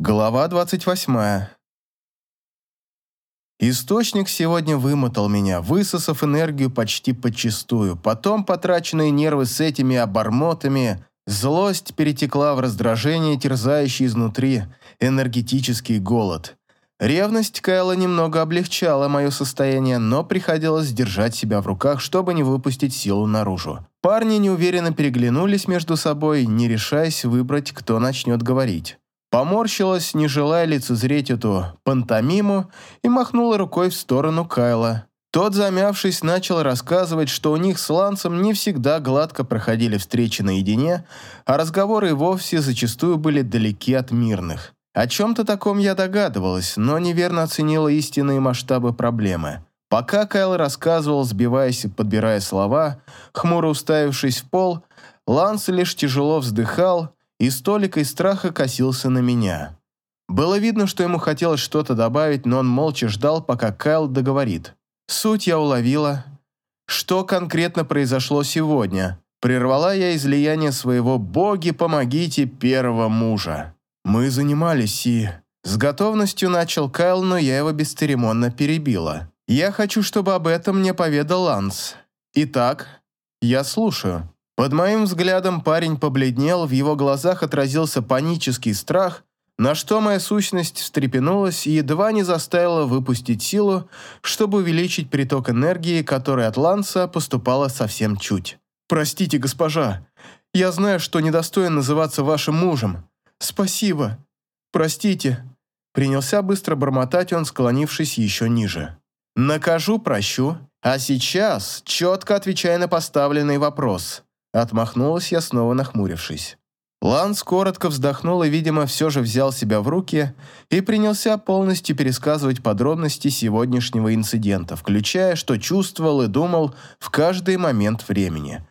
Глава 28. Источник сегодня вымотал меня, высосав энергию почти подчистую. Потом потраченные нервы с этими обормотами, злость перетекла в раздражение, терзающее изнутри энергетический голод. Ревность Кайла немного облегчала мое состояние, но приходилось держать себя в руках, чтобы не выпустить силу наружу. Парни неуверенно переглянулись между собой, не решаясь выбрать, кто начнет говорить поморщилась, не желая лицезреть эту пантомиму, и махнула рукой в сторону Кайла. Тот, замявшись, начал рассказывать, что у них с Лансом не всегда гладко проходили встречи наедине, а разговоры вовсе зачастую были далеки от мирных. О чем-то таком я догадывалась, но неверно оценила истинные масштабы проблемы. Пока Кайл рассказывал, сбиваясь и подбирая слова, хмуро уставившись в пол, Ланс лишь тяжело вздыхал, и с толикой страха косился на меня. Было видно, что ему хотелось что-то добавить, но он молча ждал, пока Кайл договорит. Суть я уловила. Что конкретно произошло сегодня? Прервала я излияние своего «боги, помогите» первого мужа. Мы занимались и... С готовностью начал Кайл, но я его бесцеремонно перебила. Я хочу, чтобы об этом мне поведал Ланс. Итак, я слушаю. Под моим взглядом парень побледнел, в его глазах отразился панический страх, на что моя сущность встрепенулась и едва не заставила выпустить силу, чтобы увеличить приток энергии, которая от Ланса поступала совсем чуть. «Простите, госпожа, я знаю, что недостоин называться вашим мужем. Спасибо. Простите». Принялся быстро бормотать он, склонившись еще ниже. «Накажу, прощу. А сейчас четко отвечай на поставленный вопрос». Отмахнулась я, снова нахмурившись. Ланс коротко вздохнул и, видимо, все же взял себя в руки и принялся полностью пересказывать подробности сегодняшнего инцидента, включая, что чувствовал и думал в каждый момент времени.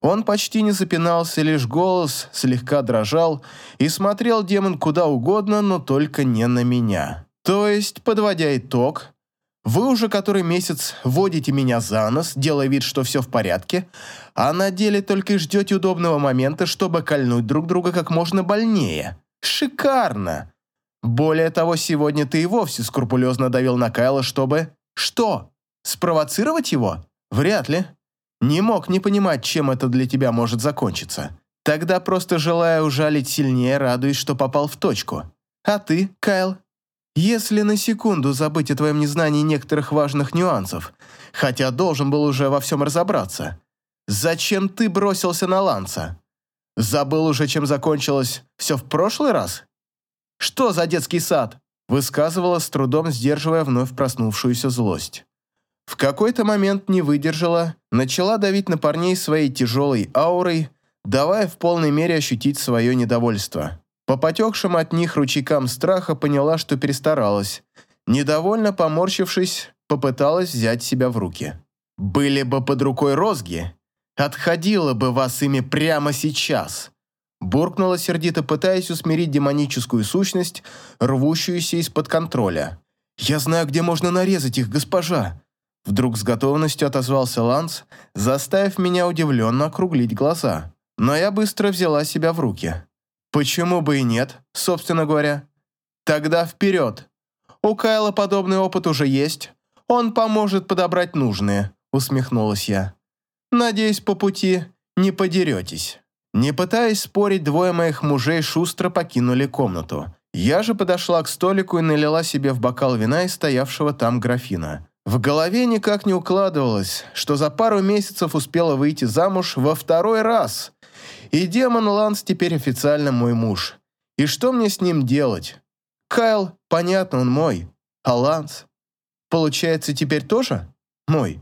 Он почти не запинался, лишь голос слегка дрожал, и смотрел демон куда угодно, но только не на меня. То есть, подводя итог, вы уже который месяц водите меня за нос, делая вид, что все в порядке, а на деле только и ждете удобного момента, чтобы кольнуть друг друга как можно больнее. Шикарно! Более того, сегодня ты и вовсе скрупулезно давил на Кайла, чтобы... Что? Спровоцировать его? Вряд ли. Не мог не понимать, чем это для тебя может закончиться. Тогда просто желая ужалить сильнее, радуясь, что попал в точку. А ты, Кайл, если на секунду забыть о твоем незнании некоторых важных нюансов, хотя должен был уже во всем разобраться, зачем ты бросился на Ланца? Забыл уже, чем закончилось все в прошлый раз? Что за детский сад? Высказывала с трудом, сдерживая вновь проснувшуюся злость. В какой-то момент не выдержала, начала давить на парней своей тяжелой аурой, давая в полной мере ощутить свое недовольство. По потекшим от них ручейкам страха поняла, что перестаралась. Недовольно поморщившись, попыталась взять себя в руки. «Были бы под рукой розги, отходила бы вас ими прямо сейчас!» Буркнула сердито, пытаясь усмирить демоническую сущность, рвущуюся из-под контроля. «Я знаю, где можно нарезать их, госпожа!» Вдруг с готовностью отозвался Ланс, заставив меня удивленно округлить глаза. Но я быстро взяла себя в руки. Почему бы и нет, собственно говоря? Тогда вперед. У Кайла подобный опыт уже есть. Он поможет подобрать нужные, усмехнулась я. Надеюсь, по пути не подеретесь. Не пытаясь спорить, двое моих мужей шустро покинули комнату. Я же подошла к столику и налила себе в бокал вина из стоявшего там графина. В голове никак не укладывалось, что за пару месяцев успела выйти замуж во второй раз – и демон Ланс теперь официально мой муж. И что мне с ним делать? Кайл, понятно, он мой. А Ланс? Получается, теперь тоже мой?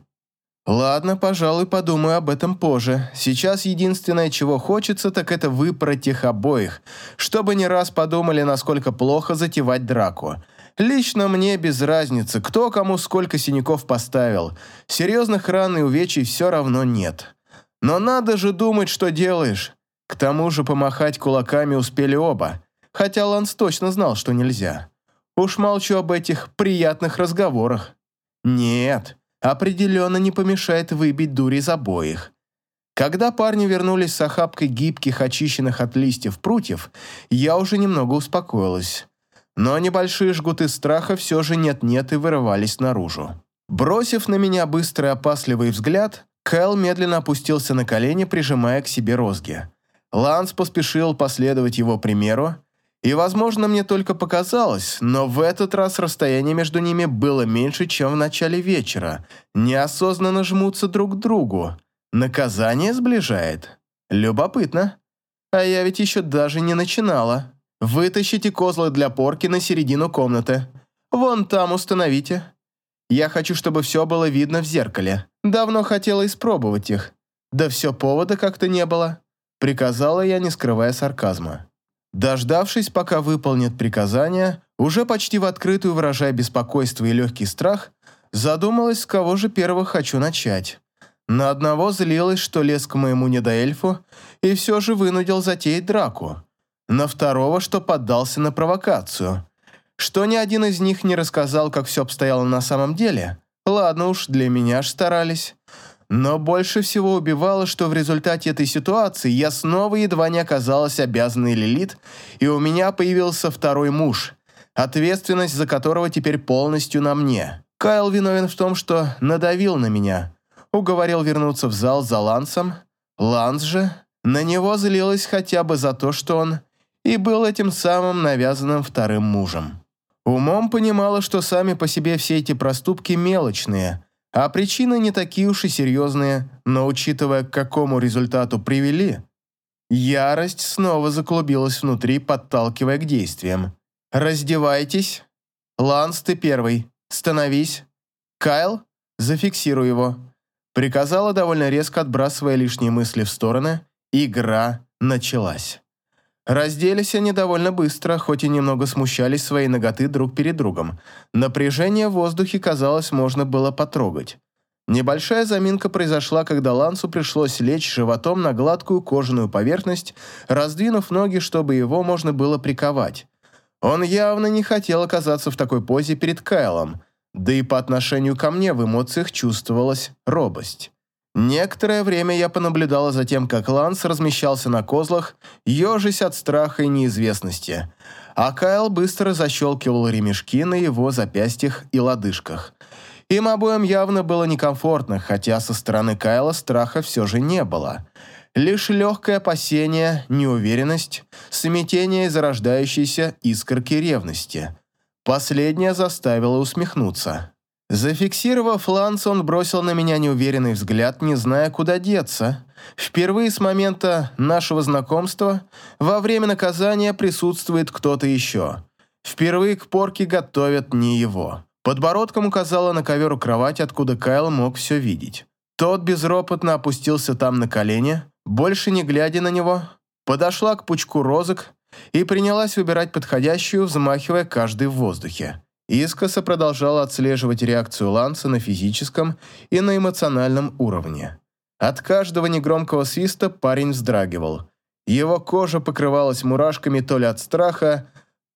Ладно, пожалуй, подумаю об этом позже. Сейчас единственное, чего хочется, так это выпороть их обоих, чтобы не раз подумали, насколько плохо затевать драку. Лично мне без разницы, кто кому сколько синяков поставил. Серьезных ран и увечий все равно нет. Но надо же думать, что делаешь. К тому же помахать кулаками успели оба, хотя Ланс точно знал, что нельзя. Уж молчу об этих приятных разговорах. Нет, определенно не помешает выбить дурь из обоих. Когда парни вернулись с охапкой гибких, очищенных от листьев прутьев, я уже немного успокоилась. но небольшие жгуты страха все же нет-нет и вырывались наружу. Бросив на меня быстрый опасливый взгляд, Кэл медленно опустился на колени, прижимая к себе розги. Ланс поспешил последовать его примеру, и, возможно, мне только показалось, но в этот раз расстояние между ними было меньше, чем в начале вечера. Неосознанно жмутся друг к другу. Наказание сближает. Любопытно. А я ведь еще даже не начинала. Вытащите козлы для порки на середину комнаты. Вон там установите. Я хочу, чтобы все было видно в зеркале. Давно хотела испробовать их. Да все повода как-то не было. Приказала я, не скрывая сарказма. Дождавшись, пока выполнит приказание, уже почти в открытую выражая беспокойство и легкий страх, задумалась, с кого же первого хочу начать. На одного злилась, что лез к моему недоэльфу, и все же вынудил затеять драку. На второго, что поддался на провокацию. Что ни один из них не рассказал, как все обстояло на самом деле. Ладно уж, для меня ж старались. Но больше всего убивало, что в результате этой ситуации я снова едва не оказалась обязанной Лилит, и у меня появился второй муж, ответственность за которого теперь полностью на мне. Кайл виновен в том, что надавил на меня, уговорил вернуться в зал за Лансом. Ланс же на него злилась хотя бы за то, что он и был этим самым навязанным вторым мужем. Умом понимала, что сами по себе все эти проступки мелочные – а причины не такие уж и серьезные, но учитывая, к какому результату привели, ярость снова заклубилась внутри, подталкивая к действиям. «Раздевайтесь. Ланс, ты первый. Становись. Кайл, зафиксируй его». Приказала довольно резко, отбрасывая лишние мысли в стороны. Игра началась. Разделись они довольно быстро, хоть и немного смущались своей ноготы друг перед другом. Напряжение в воздухе, казалось, можно было потрогать. Небольшая заминка произошла, когда Лансу пришлось лечь животом на гладкую кожаную поверхность, раздвинув ноги, чтобы его можно было приковать. Он явно не хотел оказаться в такой позе перед Кайлом, да и по отношению ко мне в эмоциях чувствовалась робость. Некоторое время я понаблюдала за тем, как Ланс размещался на козлах, ежась от страха и неизвестности, а Кайл быстро защелкивал ремешки на его запястьях и лодыжках. Им обоим явно было некомфортно, хотя со стороны Кайла страха все же не было. Лишь легкое опасение, неуверенность, смятение и зарождающиеся искорки ревности. Последнее заставило усмехнуться. Зафиксировав ланц, он бросил на меня неуверенный взгляд, не зная, куда деться. Впервые с момента нашего знакомства во время наказания присутствует кто-то еще. Впервые к порке готовят не его. Подбородком указала на ковер у кровати, откуда Кайл мог все видеть. Тот безропотно опустился там на колени, больше не глядя на него, подошла к пучку розок и принялась выбирать подходящую, взмахивая каждый в воздухе. Искоса продолжал отслеживать реакцию Ланса на физическом и на эмоциональном уровне. От каждого негромкого свиста парень вздрагивал. Его кожа покрывалась мурашками то ли от страха,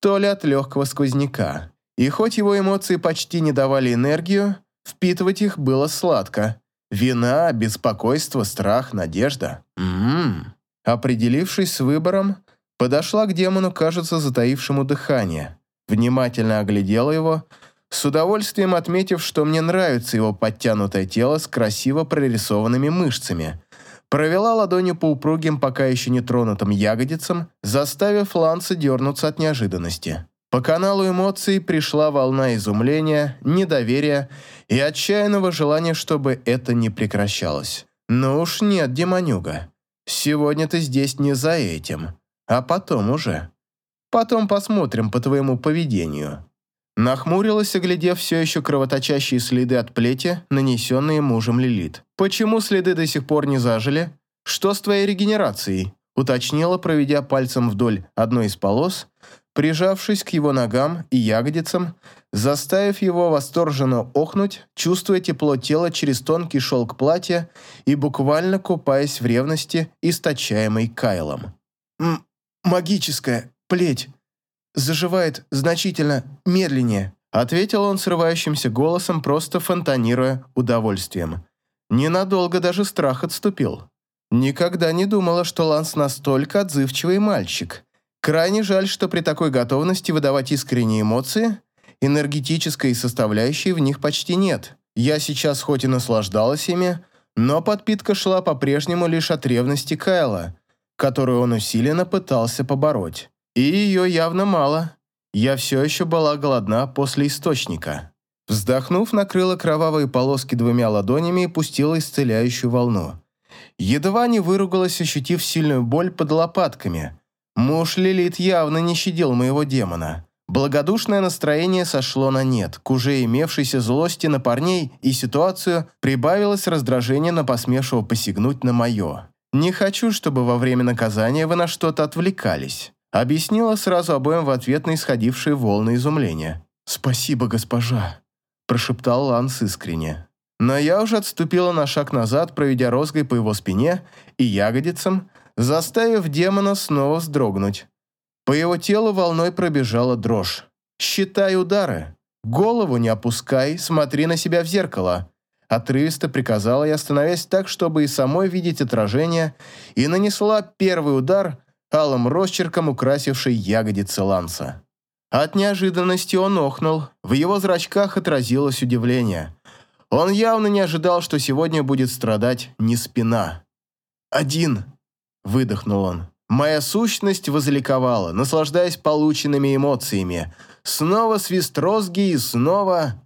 то ли от легкого сквозняка. И хоть его эмоции почти не давали энергию, впитывать их было сладко. Вина, беспокойство, страх, надежда. Ммм. Определившись с выбором, подошла к демону, кажется, затаившему дыхание внимательно оглядела его, с удовольствием отметив, что мне нравится его подтянутое тело с красиво прорисованными мышцами. Провела ладонью по упругим, пока еще не тронутым ягодицам, заставив Ланса дернуться от неожиданности. По каналу эмоций пришла волна изумления, недоверия и отчаянного желания, чтобы это не прекращалось. «Ну уж нет, демонюга. Сегодня ты здесь не за этим, а потом уже». Потом посмотрим по твоему поведению». Нахмурилась, оглядев все еще кровоточащие следы от плети, нанесенные мужем Лилит. «Почему следы до сих пор не зажили? Что с твоей регенерацией?» уточнила, проведя пальцем вдоль одной из полос, прижавшись к его ногам и ягодицам, заставив его восторженно охнуть, чувствуя тепло тела через тонкий шелк платья и буквально купаясь в ревности, источаемой Кайлом. «М «Магическая, плеть. Заживает значительно медленнее», ответил он срывающимся голосом, просто фонтанируя удовольствием. Ненадолго даже страх отступил. Никогда не думала, что Ланс настолько отзывчивый мальчик. Крайне жаль, что при такой готовности выдавать искренние эмоции, энергетической составляющей в них почти нет. Я сейчас хоть и наслаждалась ими, но подпитка шла по-прежнему лишь от ревности Кайла, которую он усиленно пытался побороть. И ее явно мало. Я все еще была голодна после источника. Вздохнув, накрыла кровавые полоски двумя ладонями и пустила исцеляющую волну. Едва не выругалась, ощутив сильную боль под лопатками. Муж Лилит явно не щадил моего демона. Благодушное настроение сошло на нет. К уже имевшейся злости на парней и ситуацию прибавилось раздражение на посмевшего посягнуть на мое. «Не хочу, чтобы во время наказания вы на что-то отвлекались», объяснила сразу обоим в ответ на исходившие волны изумления. «Спасибо, госпожа», прошептал Ланс искренне. Но я уже отступила на шаг назад, проведя розгой по его спине и ягодицам, заставив демона снова вздрогнуть. По его телу волной пробежала дрожь. «Считай удары. Голову не опускай, смотри на себя в зеркало». Отрывисто приказала я, становясь так, чтобы и самой видеть отражение, и нанесла первый удар алым росчерком, украсивший ягодицы Ланса. От неожиданности он охнул, в его зрачках отразилось удивление. Он явно не ожидал, что сегодня будет страдать не спина. «Один!» – выдохнул он. Моя сущность возликовала, наслаждаясь полученными эмоциями. Снова свист розги и снова...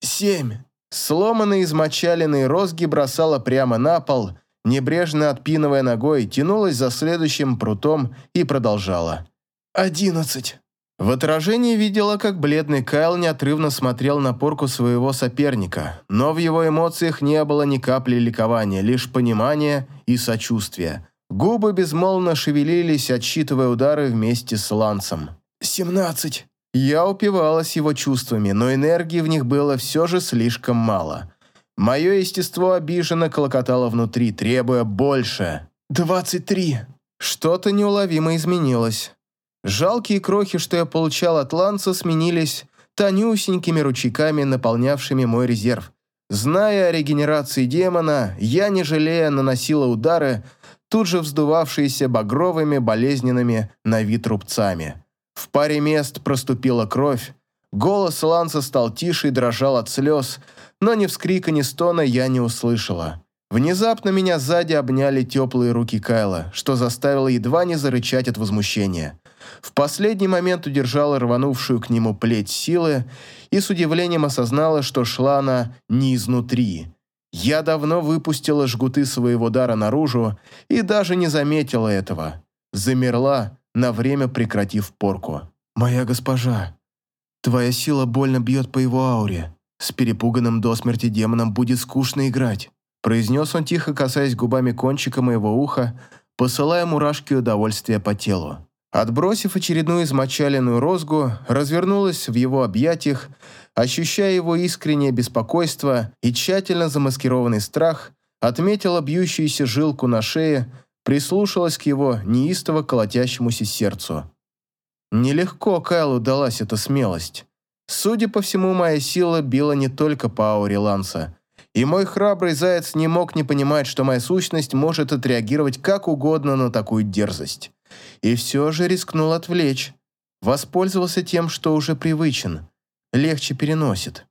Семь. Сломанные измочаленные розги бросала прямо на пол, небрежно отпинывая ногой, тянулась за следующим прутом и продолжала. «Одиннадцать». В отражении видела, как бледный Кайл неотрывно смотрел на порку своего соперника, но в его эмоциях не было ни капли ликования, лишь понимания и сочувствия. Губы безмолвно шевелились, отсчитывая удары вместе с Лансом. «Семнадцать!» Я упивалась его чувствами, но энергии в них было все же слишком мало. Мое естество обиженно колокотало внутри, требуя больше. «Двадцать три!» Что-то неуловимо изменилось. Жалкие крохи, что я получал от Ланса, сменились тонюсенькими ручейками, наполнявшими мой резерв. Зная о регенерации демона, я, не жалея, наносила удары, тут же вздувавшиеся багровыми, болезненными на вид рубцами. В паре мест проступила кровь, голос Ланса стал тише и дрожал от слез, но ни вскрика, ни стона я не услышала. Внезапно меня сзади обняли теплые руки Кайла, что заставило едва не зарычать от возмущения. В последний момент удержала рванувшую к нему плеть силы и с удивлением осознала, что шла она не изнутри. Я давно выпустила жгуты своего дара наружу и даже не заметила этого. Замерла, на время прекратив порку. «Моя госпожа, твоя сила больно бьет по его ауре. С перепуганным до смерти демоном будет скучно играть», произнес он тихо, касаясь губами кончика моего уха, посылая мурашки удовольствия по телу. Отбросив очередную измочаленную розгу, развернулась в его объятиях, ощущая его искреннее беспокойство и тщательно замаскированный страх, отметила бьющуюся жилку на шее, прислушалась к его неистово колотящемуся сердцу. Нелегко Кайлу далась эта смелость. Судя по всему, моя сила била не только по ауре Ланса, и мой храбрый заяц не мог не понимать, что моя сущность может отреагировать как угодно на такую дерзость и все же рискнул отвлечь. Воспользовался тем, что уже привычен, легче переносит.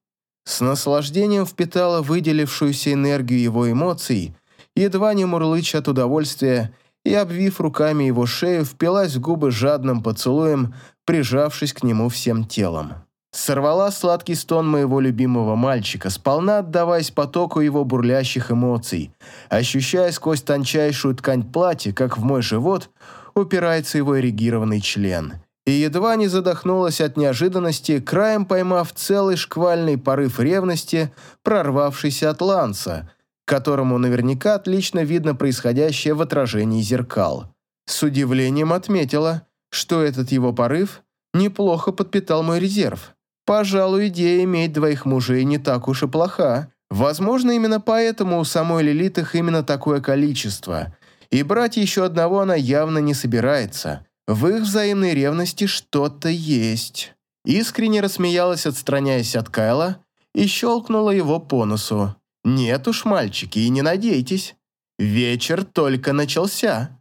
С наслаждением впитала выделившуюся энергию его эмоций, едва не мурлыча от удовольствия, и, обвив руками его шею, впилась в губы жадным поцелуем, прижавшись к нему всем телом. Сорвала сладкий стон моего любимого мальчика, сполна отдаваясь потоку его бурлящих эмоций, ощущая сквозь тончайшую ткань платья, как в мой живот – упирается его эрегированный член. И едва не задохнулась от неожиданности, краем поймав целый шквальный порыв ревности, прорвавшийся от Ланса, которому наверняка отлично видно происходящее в отражении зеркал. С удивлением отметила, что этот его порыв неплохо подпитал мой резерв. Пожалуй, идея иметь двоих мужей не так уж и плоха. Возможно, именно поэтому у самой Лилит их именно такое количество, и брать еще одного она явно не собирается. В их взаимной ревности что-то есть. Искренне рассмеялась, отстраняясь от Кайла, и щелкнула его по носу. «Нет уж, мальчики, и не надейтесь. Вечер только начался».